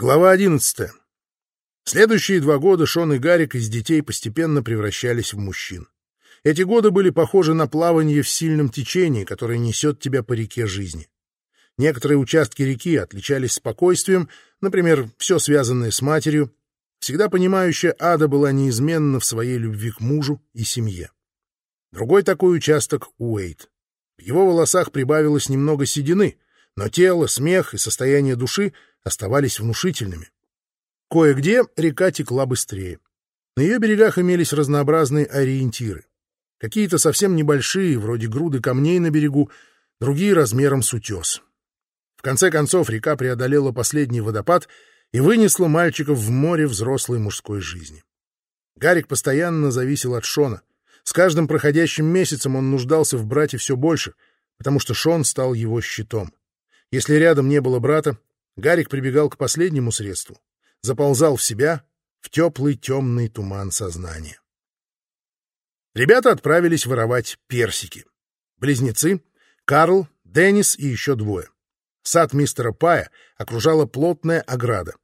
Глава 11. Следующие два года Шон и Гарик из детей постепенно превращались в мужчин. Эти годы были похожи на плавание в сильном течении, которое несет тебя по реке жизни. Некоторые участки реки отличались спокойствием, например, все связанное с матерью. Всегда понимающая Ада была неизменна в своей любви к мужу и семье. Другой такой участок — Уэйт. В его волосах прибавилось немного седины, но тело, смех и состояние души — оставались внушительными. Кое-где река текла быстрее. На ее берегах имелись разнообразные ориентиры. Какие-то совсем небольшие, вроде груды камней на берегу, другие размером с утес. В конце концов река преодолела последний водопад и вынесла мальчиков в море взрослой мужской жизни. Гарик постоянно зависел от Шона. С каждым проходящим месяцем он нуждался в брате все больше, потому что Шон стал его щитом. Если рядом не было брата, Гарик прибегал к последнему средству, заползал в себя, в теплый темный туман сознания. Ребята отправились воровать персики. Близнецы, Карл, Деннис и еще двое. Сад мистера Пая окружала плотная ограда.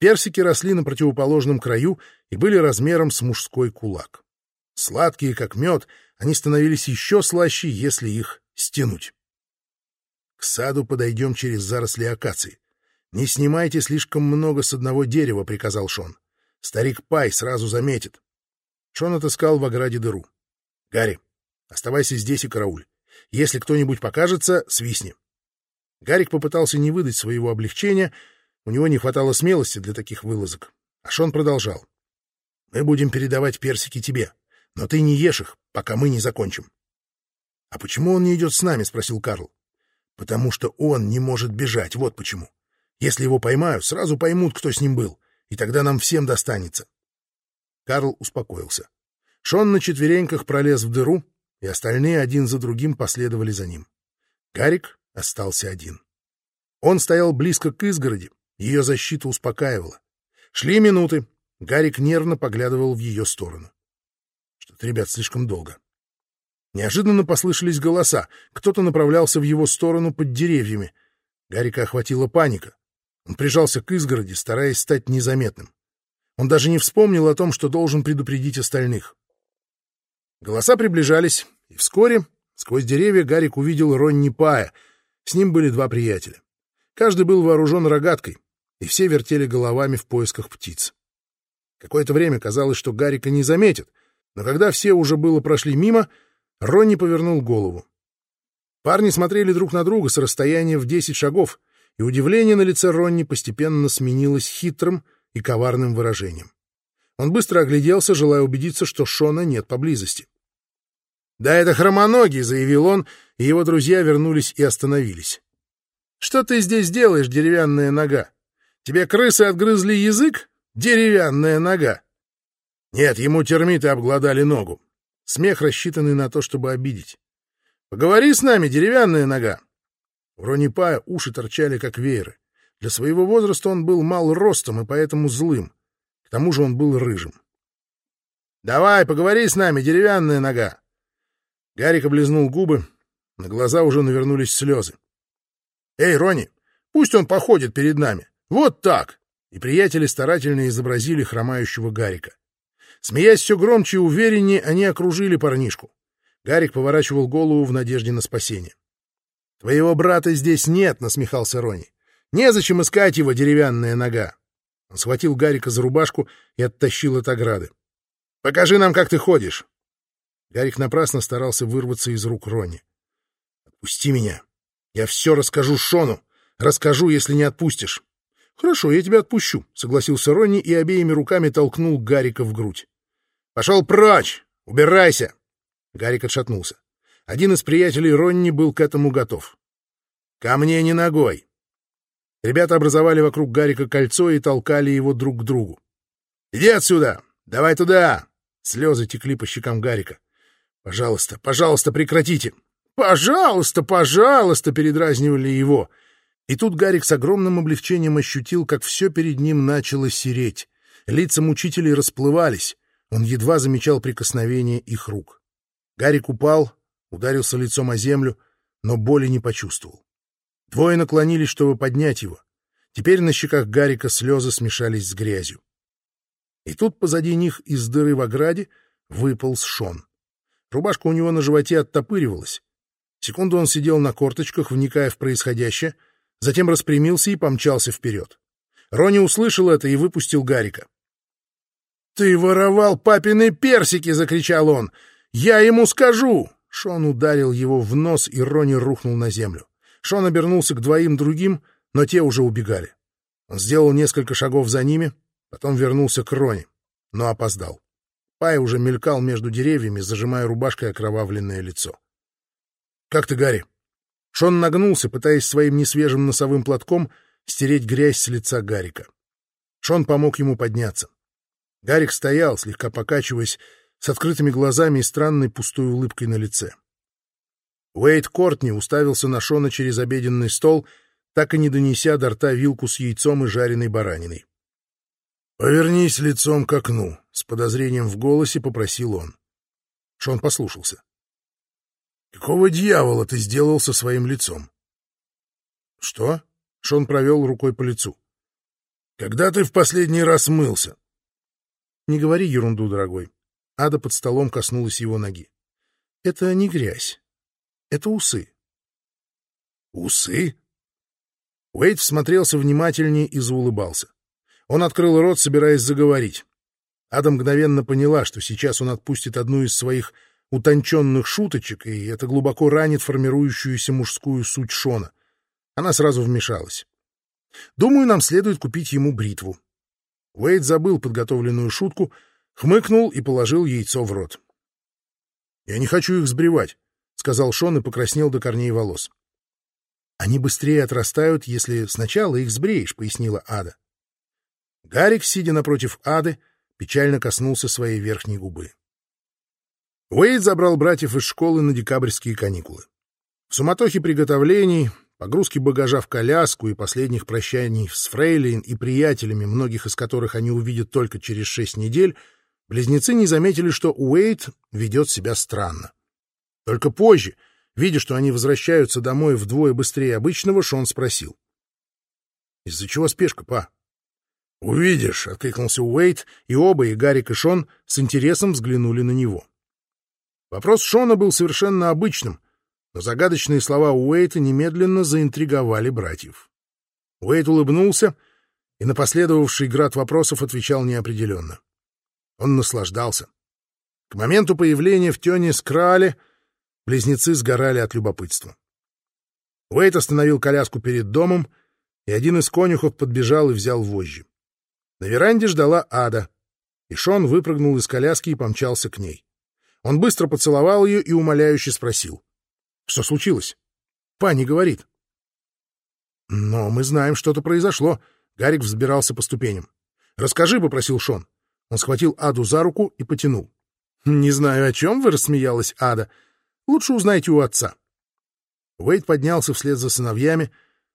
Персики росли на противоположном краю и были размером с мужской кулак. Сладкие, как мед, они становились еще слаще, если их стянуть. К саду подойдем через заросли акации. «Не снимайте слишком много с одного дерева», — приказал Шон. «Старик Пай сразу заметит». Шон отыскал в ограде дыру. «Гарри, оставайся здесь и карауль. Если кто-нибудь покажется, свистни». Гарик попытался не выдать своего облегчения, у него не хватало смелости для таких вылазок. А Шон продолжал. «Мы будем передавать персики тебе, но ты не ешь их, пока мы не закончим». «А почему он не идет с нами?» — спросил Карл. «Потому что он не может бежать, вот почему. Если его поймают, сразу поймут, кто с ним был, и тогда нам всем достанется. Карл успокоился. Шон на четвереньках пролез в дыру, и остальные один за другим последовали за ним. Гарик остался один. Он стоял близко к изгороди, ее защита успокаивала. Шли минуты, Гарик нервно поглядывал в ее сторону. Что-то, ребят, слишком долго. Неожиданно послышались голоса. Кто-то направлялся в его сторону под деревьями. Гарика охватила паника. Он прижался к изгороди, стараясь стать незаметным. Он даже не вспомнил о том, что должен предупредить остальных. Голоса приближались, и вскоре сквозь деревья Гарик увидел Ронни Пая. С ним были два приятеля. Каждый был вооружен рогаткой, и все вертели головами в поисках птиц. Какое-то время казалось, что Гарика не заметит, но когда все уже было прошли мимо, Ронни повернул голову. Парни смотрели друг на друга с расстояния в десять шагов, и удивление на лице Ронни постепенно сменилось хитрым и коварным выражением. Он быстро огляделся, желая убедиться, что Шона нет поблизости. «Да это хромоногий», — заявил он, и его друзья вернулись и остановились. «Что ты здесь делаешь, деревянная нога? Тебе крысы отгрызли язык? Деревянная нога!» Нет, ему термиты обглодали ногу. Смех, рассчитанный на то, чтобы обидеть. «Поговори с нами, деревянная нога!» У Ронипая уши торчали, как вееры. Для своего возраста он был мал ростом и поэтому злым. К тому же он был рыжим. «Давай, поговори с нами, деревянная нога!» Гарик облизнул губы, на глаза уже навернулись слезы. «Эй, Рони, пусть он походит перед нами. Вот так!» И приятели старательно изобразили хромающего Гарика. Смеясь все громче и увереннее, они окружили парнишку. Гарик поворачивал голову в надежде на спасение. «Твоего брата здесь нет», — насмехался Рони. «Незачем искать его деревянная нога». Он схватил Гарика за рубашку и оттащил от ограды. «Покажи нам, как ты ходишь». Гарик напрасно старался вырваться из рук Рони. «Отпусти меня. Я все расскажу Шону. Расскажу, если не отпустишь». «Хорошо, я тебя отпущу», — согласился Ронни и обеими руками толкнул Гарика в грудь. «Пошел прочь! Убирайся!» Гарик отшатнулся. Один из приятелей Ронни был к этому готов. «Ко мне не ногой!» Ребята образовали вокруг Гарика кольцо и толкали его друг к другу. «Иди отсюда! Давай туда!» Слезы текли по щекам Гарика. «Пожалуйста, пожалуйста, прекратите!» «Пожалуйста, пожалуйста!» — передразнивали его. И тут Гарик с огромным облегчением ощутил, как все перед ним начало сереть. Лица мучителей расплывались. Он едва замечал прикосновение их рук. Гарик упал, ударился лицом о землю, но боли не почувствовал. Двое наклонились, чтобы поднять его. Теперь на щеках Гарика слезы смешались с грязью. И тут позади них из дыры в ограде выполз Шон. Рубашка у него на животе оттопыривалась. Секунду он сидел на корточках, вникая в происходящее, затем распрямился и помчался вперед. Рони услышал это и выпустил Гарика. «Ты воровал папины персики!» — закричал он. «Я ему скажу!» Шон ударил его в нос, и Рони рухнул на землю. Шон обернулся к двоим другим, но те уже убегали. Он сделал несколько шагов за ними, потом вернулся к Рони, но опоздал. Пай уже мелькал между деревьями, зажимая рубашкой окровавленное лицо. «Как ты, Гарри?» Шон нагнулся, пытаясь своим несвежим носовым платком стереть грязь с лица Гарика. Шон помог ему подняться. Гарик стоял, слегка покачиваясь, с открытыми глазами и странной пустой улыбкой на лице. Уэйд Кортни уставился на Шона через обеденный стол, так и не донеся до рта вилку с яйцом и жареной бараниной. «Повернись лицом к окну», — с подозрением в голосе попросил он. Шон послушался. «Какого дьявола ты сделал со своим лицом?» «Что?» — Шон провел рукой по лицу. «Когда ты в последний раз мылся?» «Не говори ерунду, дорогой». Ада под столом коснулась его ноги. «Это не грязь. Это усы». «Усы?» Уэйд всмотрелся внимательнее и заулыбался. Он открыл рот, собираясь заговорить. Ада мгновенно поняла, что сейчас он отпустит одну из своих утонченных шуточек, и это глубоко ранит формирующуюся мужскую суть Шона. Она сразу вмешалась. «Думаю, нам следует купить ему бритву». Уэйд забыл подготовленную шутку, хмыкнул и положил яйцо в рот. «Я не хочу их сбривать», — сказал Шон и покраснел до корней волос. «Они быстрее отрастают, если сначала их сбреешь», — пояснила Ада. Гарик, сидя напротив Ады, печально коснулся своей верхней губы. Уэйд забрал братьев из школы на декабрьские каникулы. В суматохе приготовлений, погрузки багажа в коляску и последних прощаний с Фрейлин и приятелями, многих из которых они увидят только через шесть недель, близнецы не заметили, что Уэйд ведет себя странно. Только позже, видя, что они возвращаются домой вдвое быстрее обычного, Шон спросил. «Из-за чего спешка, па?» «Увидишь», — откликнулся Уэйт, и оба, и Гарик, и Шон, с интересом взглянули на него. Вопрос Шона был совершенно обычным, но загадочные слова Уэйта немедленно заинтриговали братьев. Уэйт улыбнулся и на последовавший град вопросов отвечал неопределенно. Он наслаждался. К моменту появления в Тёне Скрале близнецы сгорали от любопытства. Уэйт остановил коляску перед домом, и один из конюхов подбежал и взял вожжи. На веранде ждала Ада, и Шон выпрыгнул из коляски и помчался к ней. Он быстро поцеловал ее и умоляюще спросил. — Что случилось? — Пани говорит. — Но мы знаем, что-то произошло. Гарик взбирался по ступеням. — Расскажи, — попросил Шон. Он схватил Аду за руку и потянул. — Не знаю, о чем вы, — рассмеялась Ада. — Лучше узнайте у отца. Уэйд поднялся вслед за сыновьями,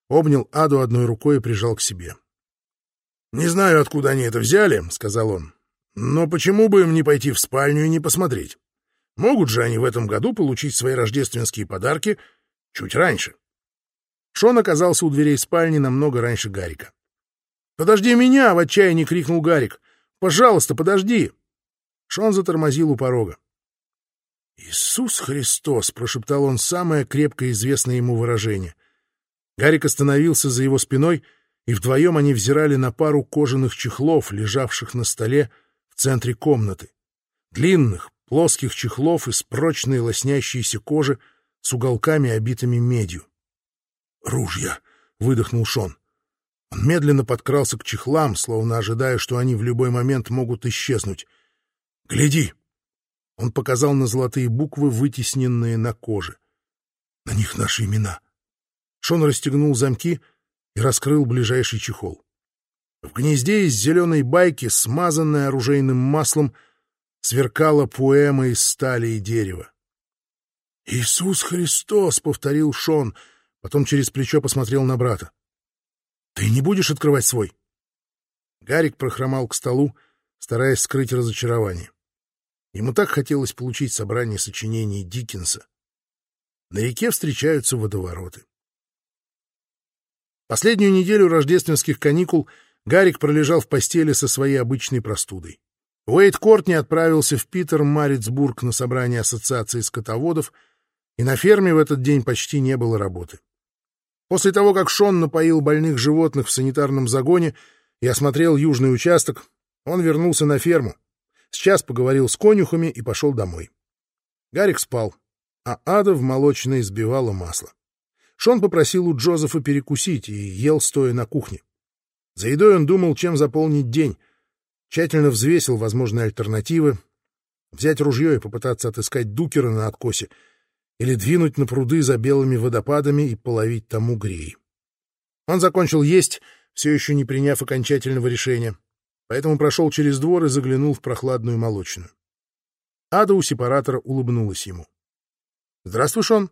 обнял Аду одной рукой и прижал к себе. — «Не знаю, откуда они это взяли», — сказал он. «Но почему бы им не пойти в спальню и не посмотреть? Могут же они в этом году получить свои рождественские подарки чуть раньше». Шон оказался у дверей спальни намного раньше Гарика. «Подожди меня!» — в отчаянии крикнул Гарик. «Пожалуйста, подожди!» Шон затормозил у порога. «Иисус Христос!» — прошептал он самое крепко известное ему выражение. Гарик остановился за его спиной — и вдвоем они взирали на пару кожаных чехлов, лежавших на столе в центре комнаты. Длинных, плоских чехлов из прочной лоснящейся кожи с уголками, обитыми медью. «Ружья!» — выдохнул Шон. Он медленно подкрался к чехлам, словно ожидая, что они в любой момент могут исчезнуть. «Гляди!» Он показал на золотые буквы, вытесненные на коже. «На них наши имена». Шон расстегнул замки — и раскрыл ближайший чехол. В гнезде из зеленой байки, смазанной оружейным маслом, сверкала поэма из стали и дерева. «Иисус Христос!» — повторил Шон, потом через плечо посмотрел на брата. «Ты не будешь открывать свой?» Гарик прохромал к столу, стараясь скрыть разочарование. Ему так хотелось получить собрание сочинений Диккенса. На реке встречаются водовороты. Последнюю неделю рождественских каникул Гарик пролежал в постели со своей обычной простудой. Уэйд Кортни отправился в Питер Марицбург на собрание ассоциации скотоводов, и на ферме в этот день почти не было работы. После того, как Шон напоил больных животных в санитарном загоне и осмотрел южный участок, он вернулся на ферму, сейчас поговорил с конюхами и пошел домой. Гарик спал, а Ада в молочной сбивала масло. Шон попросил у Джозефа перекусить и ел, стоя на кухне. За едой он думал, чем заполнить день, тщательно взвесил возможные альтернативы, взять ружье и попытаться отыскать дукера на откосе или двинуть на пруды за белыми водопадами и половить там угрей. Он закончил есть, все еще не приняв окончательного решения, поэтому прошел через двор и заглянул в прохладную молочную. Ада у сепаратора улыбнулась ему. — Здравствуй, Шон.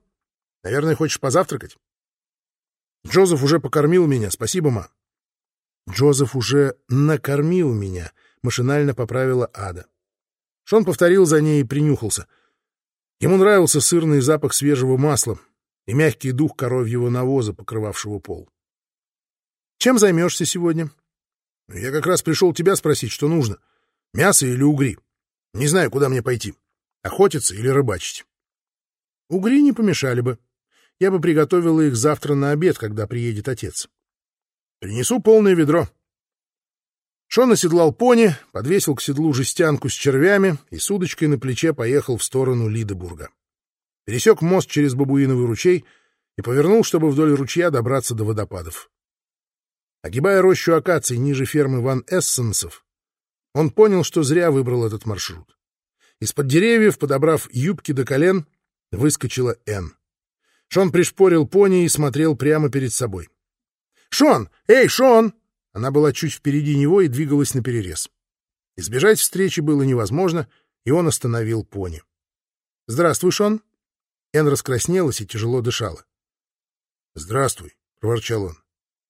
Наверное, хочешь позавтракать? Джозеф уже покормил меня, спасибо, ма. Джозеф уже накормил меня, машинально поправила Ада. Шон повторил за ней и принюхался. Ему нравился сырный запах свежего масла и мягкий дух коровьего навоза, покрывавшего пол. Чем займешься сегодня? Я как раз пришел тебя спросить, что нужно. Мясо или угри? Не знаю, куда мне пойти. Охотиться или рыбачить? Угри не помешали бы. Я бы приготовила их завтра на обед, когда приедет отец. Принесу полное ведро. Шон оседлал пони, подвесил к седлу жестянку с червями и с удочкой на плече поехал в сторону Лидебурга. Пересек мост через бабуиновый ручей и повернул, чтобы вдоль ручья добраться до водопадов. Огибая рощу акаций ниже фермы Ван Эссенсов, он понял, что зря выбрал этот маршрут. Из-под деревьев, подобрав юбки до колен, выскочила Энн. Шон пришпорил пони и смотрел прямо перед собой. «Шон! Эй, Шон!» Она была чуть впереди него и двигалась наперерез. Избежать встречи было невозможно, и он остановил пони. «Здравствуй, Шон!» Эн раскраснелась и тяжело дышала. «Здравствуй», — проворчал он.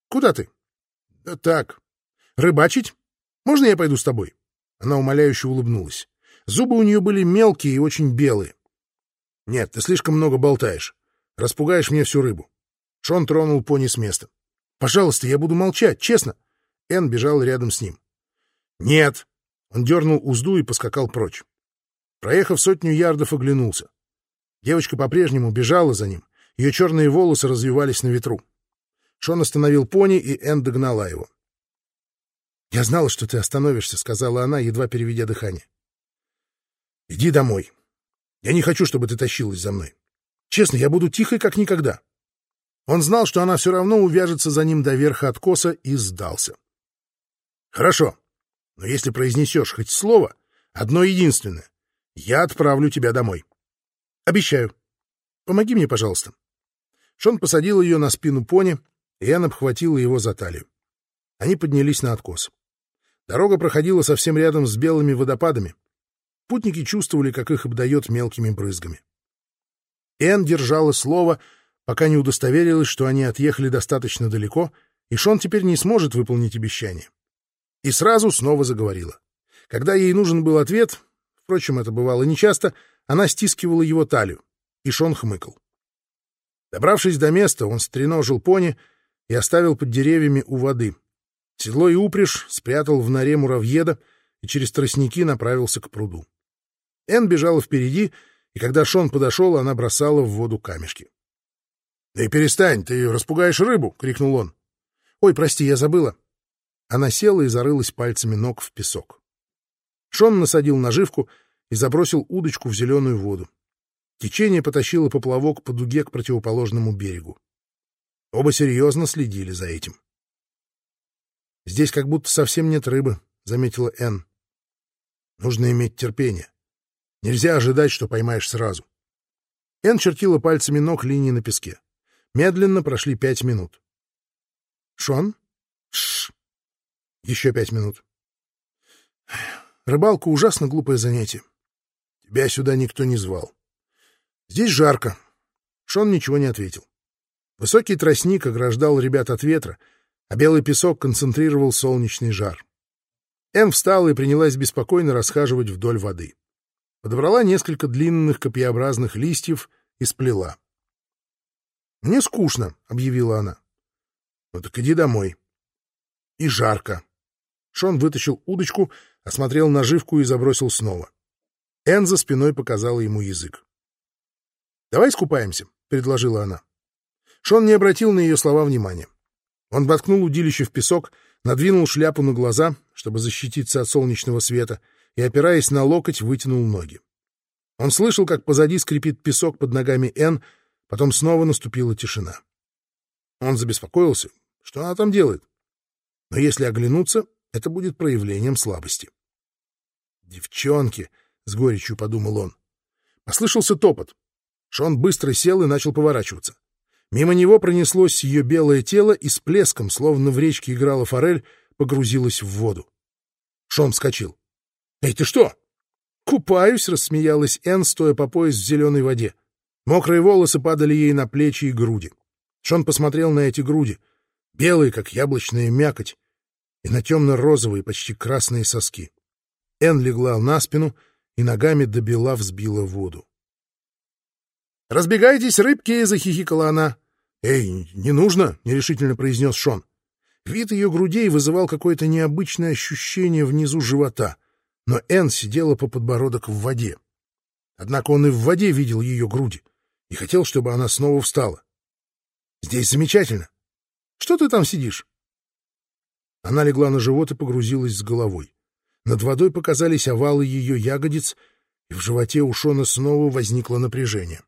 «Куда ты?» «Да так. Рыбачить? Можно я пойду с тобой?» Она умоляюще улыбнулась. Зубы у нее были мелкие и очень белые. «Нет, ты слишком много болтаешь. Распугаешь мне всю рыбу. Шон тронул пони с места. Пожалуйста, я буду молчать, честно. Эн бежал рядом с ним. Нет. Он дернул узду и поскакал прочь. Проехав сотню ярдов, оглянулся. Девочка по-прежнему бежала за ним. Ее черные волосы развивались на ветру. Шон остановил пони, и Эн догнала его. «Я знала, что ты остановишься», — сказала она, едва переведя дыхание. «Иди домой. Я не хочу, чтобы ты тащилась за мной. Честно, я буду тихой, как никогда. Он знал, что она все равно увяжется за ним до верха откоса, и сдался. Хорошо, но если произнесешь хоть слово, одно единственное, я отправлю тебя домой. Обещаю. Помоги мне, пожалуйста. Шон посадил ее на спину пони, и Энн обхватила его за талию. Они поднялись на откос. Дорога проходила совсем рядом с белыми водопадами. Путники чувствовали, как их обдает мелкими брызгами. Энн держала слово, пока не удостоверилась, что они отъехали достаточно далеко, и Шон теперь не сможет выполнить обещание. И сразу снова заговорила. Когда ей нужен был ответ, впрочем, это бывало нечасто, она стискивала его талию, и Шон хмыкал. Добравшись до места, он стреножил пони и оставил под деревьями у воды. Седло и упряжь спрятал в норе муравьеда и через тростники направился к пруду. Эн бежала впереди, и когда Шон подошел, она бросала в воду камешки. — Да и перестань, ты распугаешь рыбу! — крикнул он. — Ой, прости, я забыла. Она села и зарылась пальцами ног в песок. Шон насадил наживку и забросил удочку в зеленую воду. Течение потащило поплавок по дуге к противоположному берегу. Оба серьезно следили за этим. «Здесь как будто совсем нет рыбы», — заметила Энн. «Нужно иметь терпение. Нельзя ожидать, что поймаешь сразу. Эн чертила пальцами ног линии на песке. Медленно прошли пять минут. «Шон?» «Шш!» Еще пять минут. Рыбалка — ужасно глупое занятие. Тебя сюда никто не звал. Здесь жарко. Шон ничего не ответил. Высокий тростник ограждал ребят от ветра, а белый песок концентрировал солнечный жар. Эн встала и принялась беспокойно расхаживать вдоль воды подобрала несколько длинных копьеобразных листьев и сплела. «Мне скучно», — объявила она. Ну так иди домой. И жарко. Шон вытащил удочку, осмотрел наживку и забросил снова. Энн за спиной показала ему язык. «Давай искупаемся», — предложила она. Шон не обратил на ее слова внимания. Он воткнул удилище в песок, надвинул шляпу на глаза, чтобы защититься от солнечного света, и, опираясь на локоть, вытянул ноги. Он слышал, как позади скрипит песок под ногами Энн, потом снова наступила тишина. Он забеспокоился, что она там делает. Но если оглянуться, это будет проявлением слабости. «Девчонки!» — с горечью подумал он. Послышался топот. Шон быстро сел и начал поворачиваться. Мимо него пронеслось ее белое тело и с плеском, словно в речке играла форель, погрузилась в воду. Шон вскочил. «Эй, ты что?» «Купаюсь», — рассмеялась Энн, стоя по пояс в зеленой воде. Мокрые волосы падали ей на плечи и груди. Шон посмотрел на эти груди, белые, как яблочная мякоть, и на темно-розовые, почти красные соски. Энн легла на спину и ногами до бела взбила воду. «Разбегайтесь, рыбки!» — захихикала она. «Эй, не нужно!» — нерешительно произнес Шон. Вид ее грудей вызывал какое-то необычное ощущение внизу живота, но Энн сидела по подбородок в воде. Однако он и в воде видел ее груди и хотел, чтобы она снова встала. «Здесь замечательно! Что ты там сидишь?» Она легла на живот и погрузилась с головой. Над водой показались овалы ее ягодиц, и в животе у Шона снова возникло напряжение.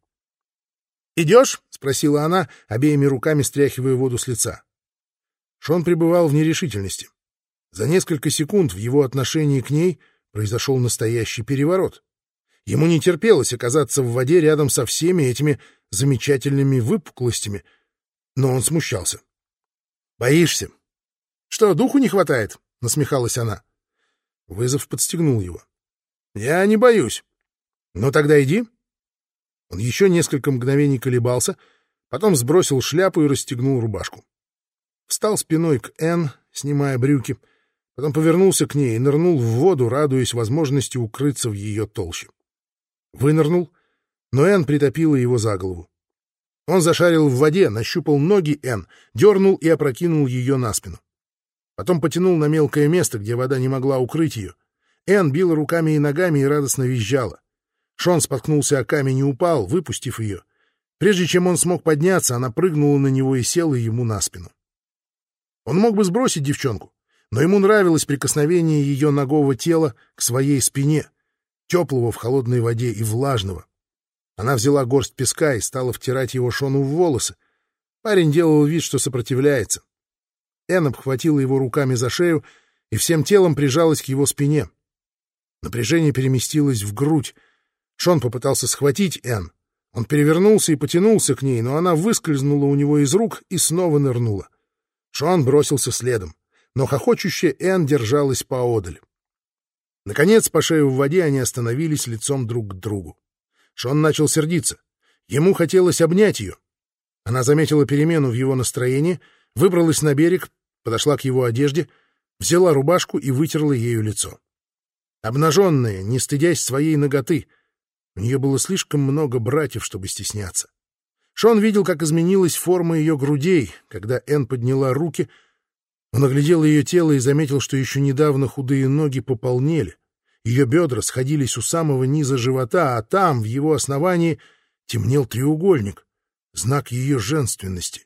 «Идешь?» — спросила она, обеими руками стряхивая воду с лица. Шон пребывал в нерешительности. За несколько секунд в его отношении к ней произошел настоящий переворот. Ему не терпелось оказаться в воде рядом со всеми этими замечательными выпуклостями, но он смущался. «Боишься?» «Что, духу не хватает?» — насмехалась она. Вызов подстегнул его. «Я не боюсь». «Ну тогда иди», он еще несколько мгновений колебался, потом сбросил шляпу и расстегнул рубашку. Встал спиной к Энн, снимая брюки, потом повернулся к ней и нырнул в воду, радуясь возможности укрыться в ее толще. Вынырнул, но Энн притопила его за голову. Он зашарил в воде, нащупал ноги Энн, дернул и опрокинул ее на спину. Потом потянул на мелкое место, где вода не могла укрыть ее. Энн била руками и ногами и радостно визжала. Шон споткнулся о камень и упал, выпустив ее. Прежде чем он смог подняться, она прыгнула на него и села ему на спину. Он мог бы сбросить девчонку, но ему нравилось прикосновение ее ногого тела к своей спине, теплого в холодной воде и влажного. Она взяла горсть песка и стала втирать его Шону в волосы. Парень делал вид, что сопротивляется. Энн обхватила его руками за шею и всем телом прижалась к его спине. Напряжение переместилось в грудь, Шон попытался схватить Энн. Он перевернулся и потянулся к ней, но она выскользнула у него из рук и снова нырнула. Шон бросился следом, но хохочущая Энн держалась поодаль. Наконец, по шею в воде они остановились лицом друг к другу. Шон начал сердиться. Ему хотелось обнять ее. Она заметила перемену в его настроении, выбралась на берег, подошла к его одежде, взяла рубашку и вытерла ею лицо. Обнаженная, не стыдясь своей ноготы — у нее было слишком много братьев, чтобы стесняться. Шон видел, как изменилась форма ее грудей, когда Энн подняла руки. Он оглядел ее тело и заметил, что еще недавно худые ноги пополнели. Ее бедра сходились у самого низа живота, а там, в его основании, темнел треугольник, знак ее женственности.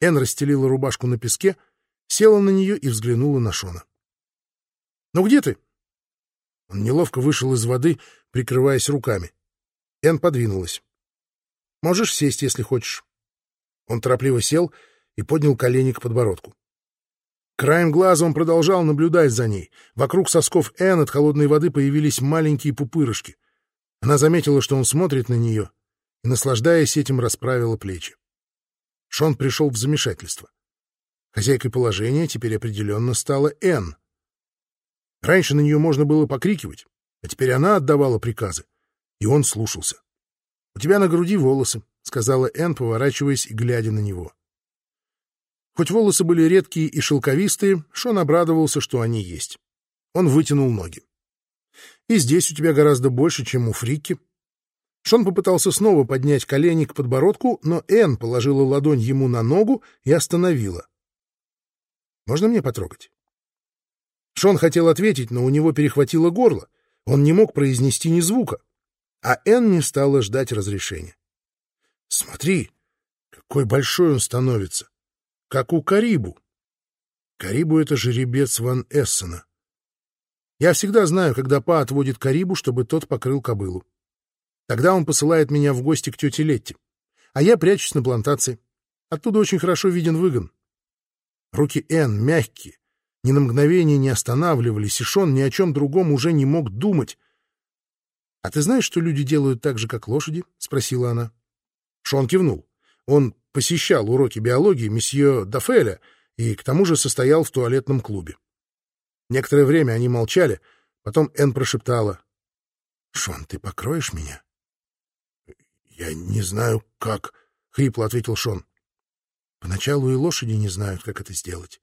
Энн расстелила рубашку на песке, села на нее и взглянула на Шона. «Ну где ты?» Он неловко вышел из воды, прикрываясь руками. Энн подвинулась. «Можешь сесть, если хочешь». Он торопливо сел и поднял колени к подбородку. Краем глаза он продолжал наблюдать за ней. Вокруг сосков Энн от холодной воды появились маленькие пупырышки. Она заметила, что он смотрит на нее, и, наслаждаясь этим, расправила плечи. Шон пришел в замешательство. Хозяйкой положения теперь определенно стала Энн. Раньше на нее можно было покрикивать, а теперь она отдавала приказы, и он слушался. — У тебя на груди волосы, — сказала Энн, поворачиваясь и глядя на него. Хоть волосы были редкие и шелковистые, Шон обрадовался, что они есть. Он вытянул ноги. — И здесь у тебя гораздо больше, чем у Фрики. Шон попытался снова поднять колени к подбородку, но Энн положила ладонь ему на ногу и остановила. «Можно мне потрогать?» Шон хотел ответить, но у него перехватило горло. Он не мог произнести ни звука. А Энн не стала ждать разрешения. «Смотри, какой большой он становится! Как у Карибу!» Карибу — это жеребец Ван Эссена. Я всегда знаю, когда Па отводит Карибу, чтобы тот покрыл кобылу. Тогда он посылает меня в гости к тете Летте, а я прячусь на плантации. Оттуда очень хорошо виден выгон. Руки Энн мягкие, ни на мгновение не останавливались, и Шон ни о чем другом уже не мог думать. — А ты знаешь, что люди делают так же, как лошади? — спросила она. Шон кивнул. Он посещал уроки биологии месье Дафеля и к тому же состоял в туалетном клубе. Некоторое время они молчали, потом Энн прошептала. — Шон, ты покроешь меня? — Я не знаю, как, — хрипло ответил Шон. — Поначалу и лошади не знают, как это сделать.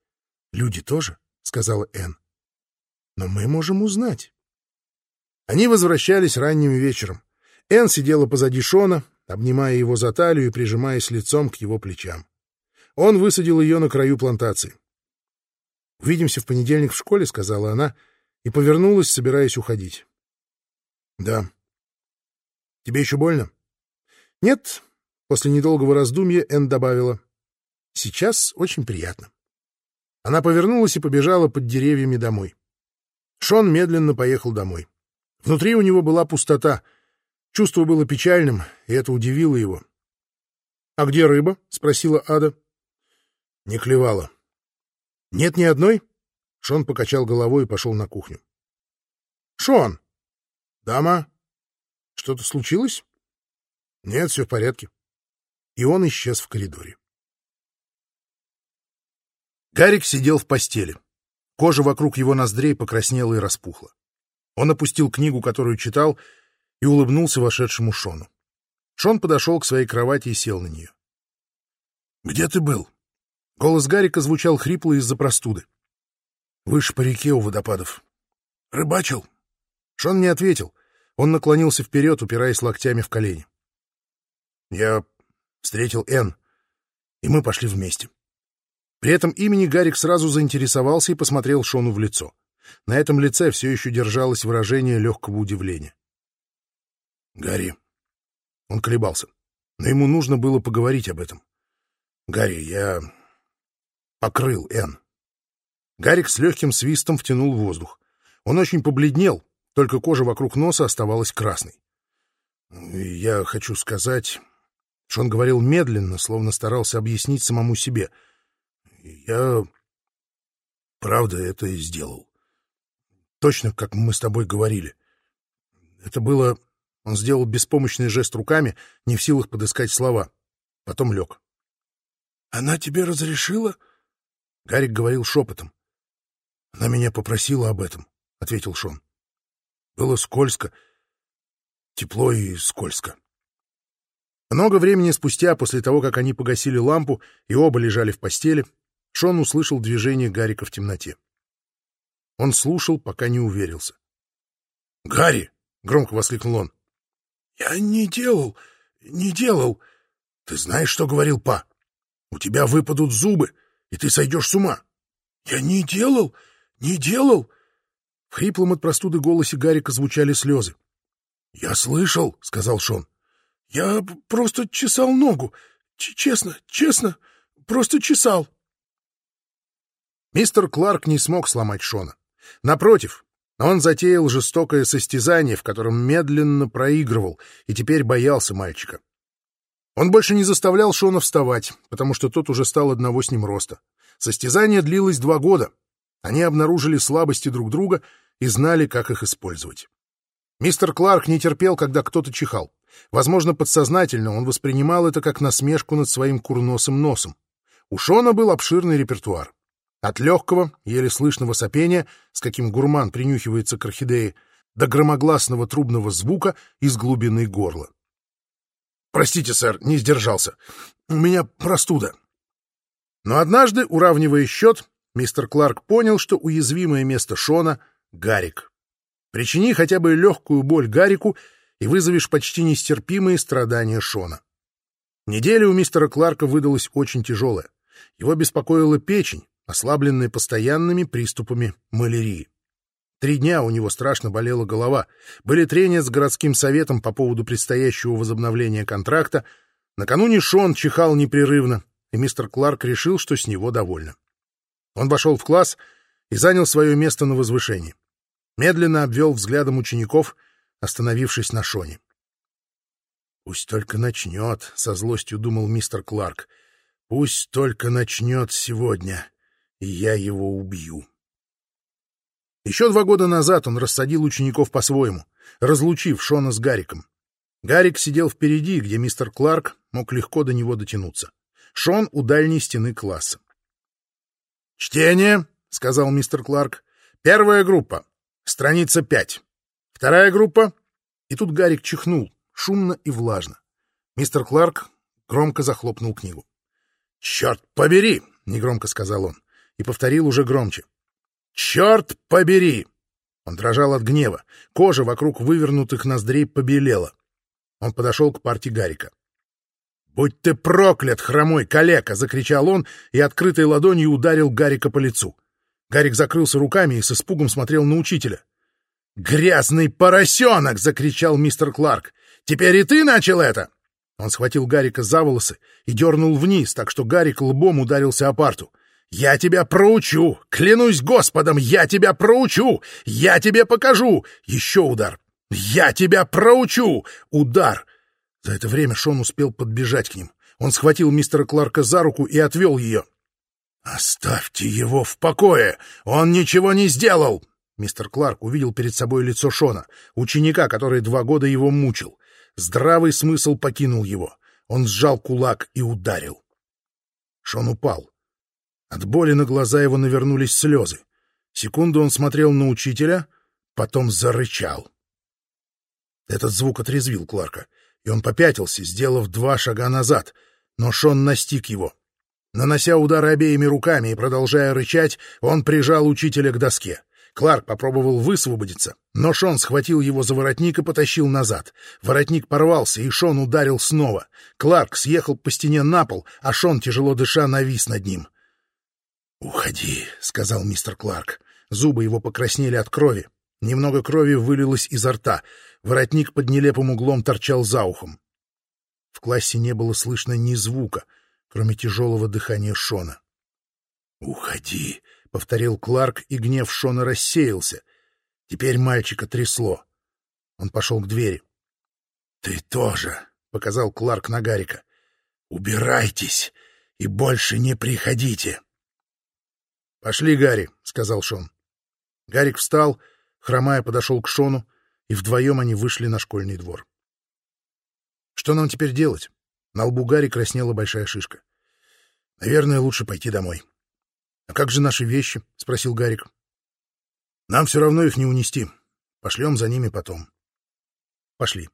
Люди тоже, — сказала Энн. — Но мы можем узнать. Они возвращались ранним вечером. Энн сидела позади Шона, обнимая его за талию и прижимаясь лицом к его плечам. Он высадил ее на краю плантации. «Увидимся в понедельник в школе», — сказала она, и повернулась, собираясь уходить. «Да». «Тебе еще больно?» «Нет», — после недолгого раздумья Энн добавила. «Сейчас очень приятно». Она повернулась и побежала под деревьями домой. Шон медленно поехал домой. Внутри у него была пустота. Чувство было печальным, и это удивило его. «А где рыба?» — спросила Ада. «Не клевала». «Нет ни одной?» Шон покачал головой и пошел на кухню. «Шон!» «Дама? Что-то случилось?» «Нет, все в порядке». И он исчез в коридоре. Гарик сидел в постели. Кожа вокруг его ноздрей покраснела и распухла. Он опустил книгу, которую читал, и улыбнулся вошедшему Шону. Шон подошел к своей кровати и сел на нее. «Где ты был?» Голос Гарика звучал хрипло из-за простуды. «Выше по реке у водопадов». «Рыбачил?» Шон не ответил. Он наклонился вперед, упираясь локтями в колени. «Я встретил Энн, и мы пошли вместе». При этом имени Гарик сразу заинтересовался и посмотрел Шону в лицо. На этом лице все еще держалось выражение легкого удивления. «Гарри...» Он колебался, но ему нужно было поговорить об этом. «Гарри, я покрыл Энн». Гарик с легким свистом втянул воздух. Он очень побледнел, только кожа вокруг носа оставалась красной. «Я хочу сказать...» Шон говорил медленно, словно старался объяснить самому себе — я правда это и сделал. Точно, как мы с тобой говорили. Это было... Он сделал беспомощный жест руками, не в силах подыскать слова. Потом лег. «Она тебе разрешила?» Гарик говорил шепотом. «Она меня попросила об этом», — ответил Шон. «Было скользко, тепло и скользко». Много времени спустя, после того, как они погасили лампу и оба лежали в постели, Шон услышал движение Гарика в темноте. Он слушал, пока не уверился. «Гарри!» — громко воскликнул он. «Я не делал, не делал. Ты знаешь, что говорил Па? У тебя выпадут зубы, и ты сойдешь с ума. Я не делал, не делал!» В хриплом от простуды голосе Гарика звучали слезы. «Я слышал», — сказал Шон. «Я просто чесал ногу. Ч честно, честно, просто чесал». Мистер Кларк не смог сломать Шона. Напротив, он затеял жестокое состязание, в котором медленно проигрывал, и теперь боялся мальчика. Он больше не заставлял Шона вставать, потому что тот уже стал одного с ним роста. Состязание длилось два года. Они обнаружили слабости друг друга и знали, как их использовать. Мистер Кларк не терпел, когда кто-то чихал. Возможно, подсознательно он воспринимал это как насмешку над своим курносым носом. У Шона был обширный репертуар. От легкого, еле слышного сопения, с каким гурман принюхивается к орхидее, до громогласного трубного звука из глубины горла. «Простите, сэр, не сдержался. У меня простуда». Но однажды, уравнивая счет, мистер Кларк понял, что уязвимое место Шона — Гарик. Причини хотя бы легкую боль Гарику, и вызовешь почти нестерпимые страдания Шона. Неделя у мистера Кларка выдалась очень тяжелая. Его беспокоила печень, ослабленная постоянными приступами малярии. Три дня у него страшно болела голова. Были трения с городским советом по поводу предстоящего возобновления контракта. Накануне Шон чихал непрерывно, и мистер Кларк решил, что с него довольно. Он вошел в класс и занял свое место на возвышении. Медленно обвел взглядом учеников, остановившись на Шоне. «Пусть только начнет», — со злостью думал мистер Кларк. «Пусть только начнет сегодня, и я его убью». Еще два года назад он рассадил учеников по-своему, разлучив Шона с Гариком. Гарик сидел впереди, где мистер Кларк мог легко до него дотянуться. Шон у дальней стены класса. «Чтение», — сказал мистер Кларк. «Первая группа. Страница пять. Вторая группа». И тут Гарик чихнул, шумно и влажно. Мистер Кларк громко захлопнул книгу. «Черт побери!» — негромко сказал он и повторил уже громче. «Черт побери!» Он дрожал от гнева. Кожа вокруг вывернутых ноздрей побелела. Он подошел к парте Гарика. «Будь ты проклят, хромой калека!» — закричал он и открытой ладонью ударил Гарика по лицу. Гарик закрылся руками и с испугом смотрел на учителя. «Грязный поросенок!» — закричал мистер Кларк. «Теперь и ты начал это!» Он схватил Гарика за волосы и дернул вниз, так что Гарик лбом ударился о парту. «Я тебя проучу! Клянусь Господом, я тебя проучу! Я тебе покажу!» Еще удар. «Я тебя проучу!» Удар. За это время Шон успел подбежать к ним. Он схватил мистера Кларка за руку и отвел ее. «Оставьте его в покое! Он ничего не сделал!» Мистер Кларк увидел перед собой лицо Шона, ученика, который два года его мучил. Здравый смысл покинул его. Он сжал кулак и ударил. Шон упал. От боли на глаза его навернулись слезы. Секунду он смотрел на учителя, потом зарычал. Этот звук отрезвил Кларка, и он попятился, сделав два шага назад, но Шон настиг его. Нанося удары обеими руками и продолжая рычать, он прижал учителя к доске. Кларк попробовал высвободиться, но Шон схватил его за воротник и потащил назад. Воротник порвался, и Шон ударил снова. Кларк съехал по стене на пол, а Шон, тяжело дыша, навис над ним. «Уходи», — сказал мистер Кларк. Зубы его покраснели от крови. Немного крови вылилось изо рта. Воротник под нелепым углом торчал за ухом. В классе не было слышно ни звука, кроме тяжелого дыхания Шона. «Уходи», — повторил Кларк, и гнев Шона рассеялся. Теперь мальчика трясло. Он пошел к двери. «Ты тоже», — показал Кларк на Гарика. «Убирайтесь и больше не приходите». «Пошли, Гарри», — сказал Шон. Гарик встал, хромая подошел к Шону, и вдвоем они вышли на школьный двор. «Что нам теперь делать?» На лбу Гарри краснела большая шишка. «Наверное, лучше пойти домой». «А как же наши вещи?» — спросил Гарик. «Нам все равно их не унести. Пошлем за ними потом». «Пошли».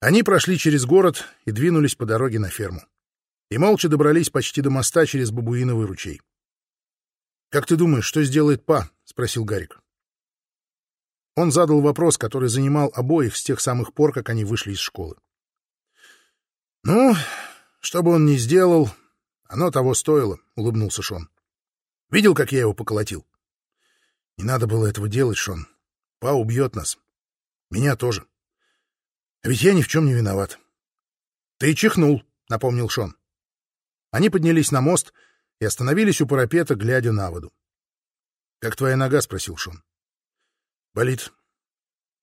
Они прошли через город и двинулись по дороге на ферму. И молча добрались почти до моста через Бабуиновый ручей. «Как ты думаешь, что сделает Па?» — спросил Гарик. Он задал вопрос, который занимал обоих с тех самых пор, как они вышли из школы. «Ну, что бы он ни сделал, оно того стоило», — улыбнулся Шон. «Видел, как я его поколотил?» «Не надо было этого делать, Шон. Па убьет нас. Меня тоже. А ведь я ни в чем не виноват». «Ты чихнул», — напомнил Шон. Они поднялись на мост — и остановились у парапета, глядя на воду. — Как твоя нога? — спросил Шон. — Болит.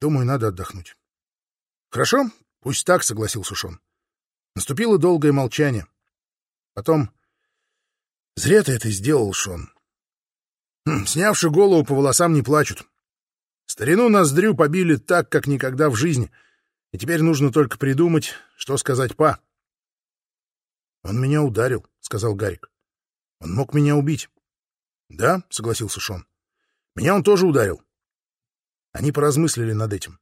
Думаю, надо отдохнуть. — Хорошо, пусть так, — согласился Шон. Наступило долгое молчание. Потом... — Зря ты это сделал, Шон. Хм, снявши голову, по волосам не плачут. Старину ноздрю побили так, как никогда в жизни, и теперь нужно только придумать, что сказать па. — Он меня ударил, — сказал Гарик. Он мог меня убить. — Да, — согласился Шон. — Меня он тоже ударил. Они поразмыслили над этим.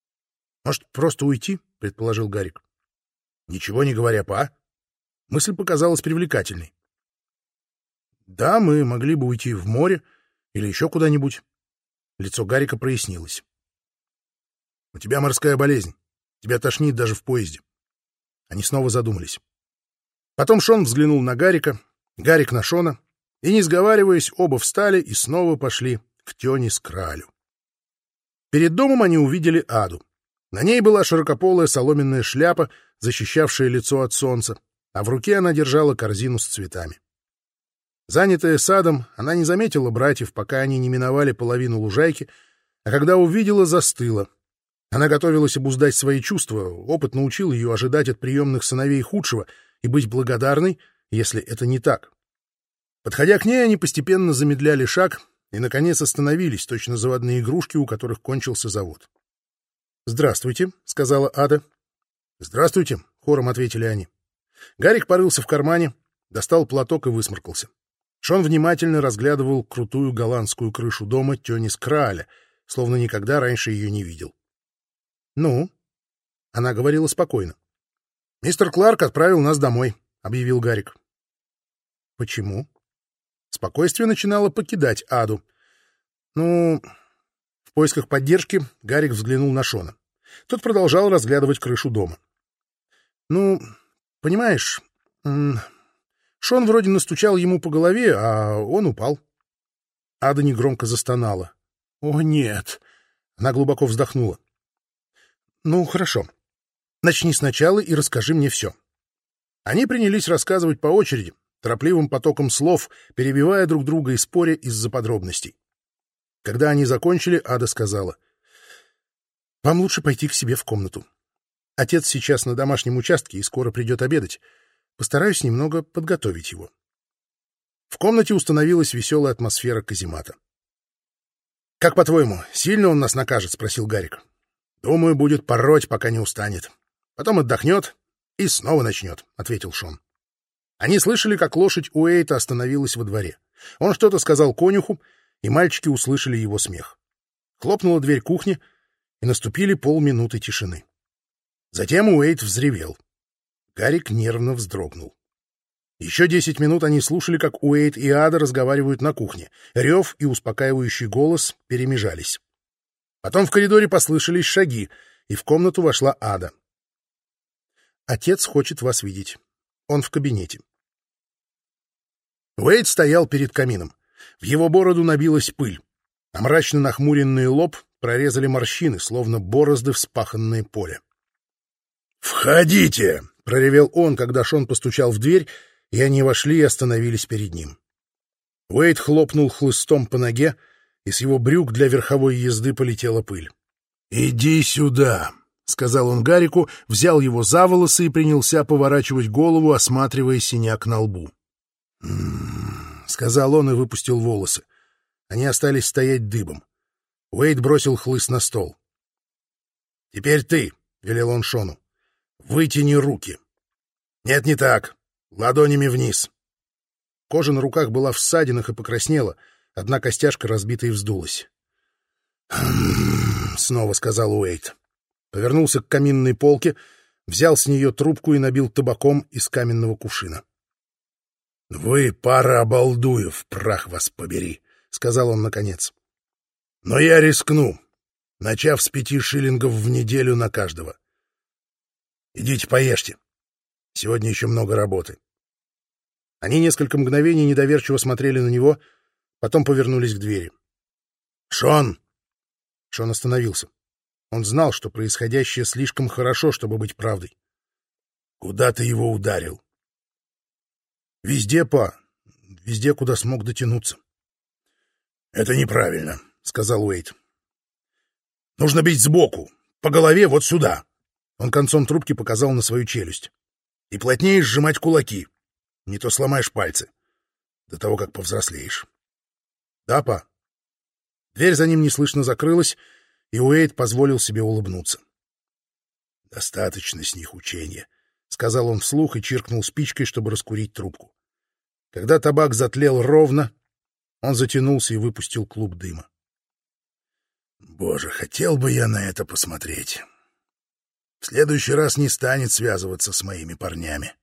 — Может, просто уйти? — предположил Гарик. — Ничего не говоря, па. Мысль показалась привлекательной. — Да, мы могли бы уйти в море или еще куда-нибудь. Лицо Гарика прояснилось. — У тебя морская болезнь, Тебя тошнит даже в поезде. Они снова задумались. Потом Шон взглянул на Гарика, Гарик на Шона, и, не сговариваясь, оба встали и снова пошли к Тёне с Кралю. Перед домом они увидели Аду. На ней была широкополая соломенная шляпа, защищавшая лицо от солнца, а в руке она держала корзину с цветами. Занятая садом, она не заметила братьев, пока они не миновали половину лужайки, а когда увидела, застыла. Она готовилась обуздать свои чувства, опыт научил ее ожидать от приемных сыновей худшего и быть благодарной, если это не так. Подходя к ней, они постепенно замедляли шаг и, наконец, остановились, точно заводные игрушки, у которых кончился завод. «Здравствуйте», — сказала Ада. «Здравствуйте», — хором ответили они. Гарик порылся в кармане, достал платок и высморкался. Шон внимательно разглядывал крутую голландскую крышу дома Тёнис Крааля, словно никогда раньше ее не видел. «Ну?» — она говорила спокойно. «Мистер Кларк отправил нас домой», — объявил Гарик. «Почему?» Спокойствие начинало покидать Аду. «Ну...» В поисках поддержки Гарик взглянул на Шона. Тот продолжал разглядывать крышу дома. «Ну, понимаешь, Шон вроде настучал ему по голове, а он упал. Ада негромко застонала. «О, нет!» Она глубоко вздохнула. «Ну, хорошо. Начни сначала и расскажи мне все». Они принялись рассказывать по очереди, торопливым потоком слов, перебивая друг друга и споря из-за подробностей. Когда они закончили, Ада сказала, «Вам лучше пойти к себе в комнату. Отец сейчас на домашнем участке и скоро придет обедать. Постараюсь немного подготовить его. В комнате установилась веселая атмосфера каземата. «Как по-твоему, сильно он нас накажет?» — спросил Гарик. «Думаю, будет пороть, пока не устанет. Потом отдохнет и снова начнет», — ответил Шон. Они слышали, как лошадь Уэйта остановилась во дворе. Он что-то сказал конюху, и мальчики услышали его смех. Хлопнула дверь кухни, и наступили полминуты тишины. Затем Уэйт взревел. Гарик нервно вздрогнул. Еще десять минут они слушали, как Уэйт и Ада разговаривают на кухне. Рев и успокаивающий голос перемежались. Потом в коридоре послышались шаги, и в комнату вошла Ада. «Отец хочет вас видеть. Он в кабинете». Уэйт стоял перед камином. В его бороду набилась пыль, а мрачно нахмуренный лоб прорезали морщины, словно борозды вспаханное поле. «Входите!» — проревел он, когда Шон постучал в дверь, и они вошли и остановились перед ним. Уэйд хлопнул хлыстом по ноге, и с его брюк для верховой езды полетела пыль. «Иди сюда!» — сказал он Гарику, взял его за волосы и принялся поворачивать голову, осматривая синяк на лбу. «М-м-м», сказал он и выпустил волосы. Они остались стоять дыбом. Уэйд бросил хлыст на стол. «Теперь ты», — велел он Шону. Вытяни руки. Нет, не так. Ладонями вниз. Кожа на руках была в ссадинах и покраснела. Одна костяшка разбита и вздулась. «Хм...» — снова сказал Уэйт. Повернулся к каминной полке, взял с нее трубку и набил табаком из каменного кувшина. — Вы пара обалдуев, прах вас побери, — сказал он наконец. — Но я рискну, начав с пяти шиллингов в неделю на каждого. Идите поешьте. Сегодня еще много работы. Они несколько мгновений недоверчиво смотрели на него, потом повернулись к двери. «Шон!» Шон остановился. Он знал, что происходящее слишком хорошо, чтобы быть правдой. «Куда ты его ударил?» «Везде, па. Везде, куда смог дотянуться». «Это неправильно», — сказал Уэйт. «Нужно бить сбоку, по голове вот сюда». Он концом трубки показал на свою челюсть. «И плотнее сжимать кулаки. Не то сломаешь пальцы. До того, как повзрослеешь». «Да, па». Дверь за ним неслышно закрылась, и Уэйд позволил себе улыбнуться. «Достаточно с них учения», — сказал он вслух и чиркнул спичкой, чтобы раскурить трубку. Когда табак затлел ровно, он затянулся и выпустил клуб дыма. «Боже, хотел бы я на это посмотреть» следующий раз не станет связываться с моими парнями.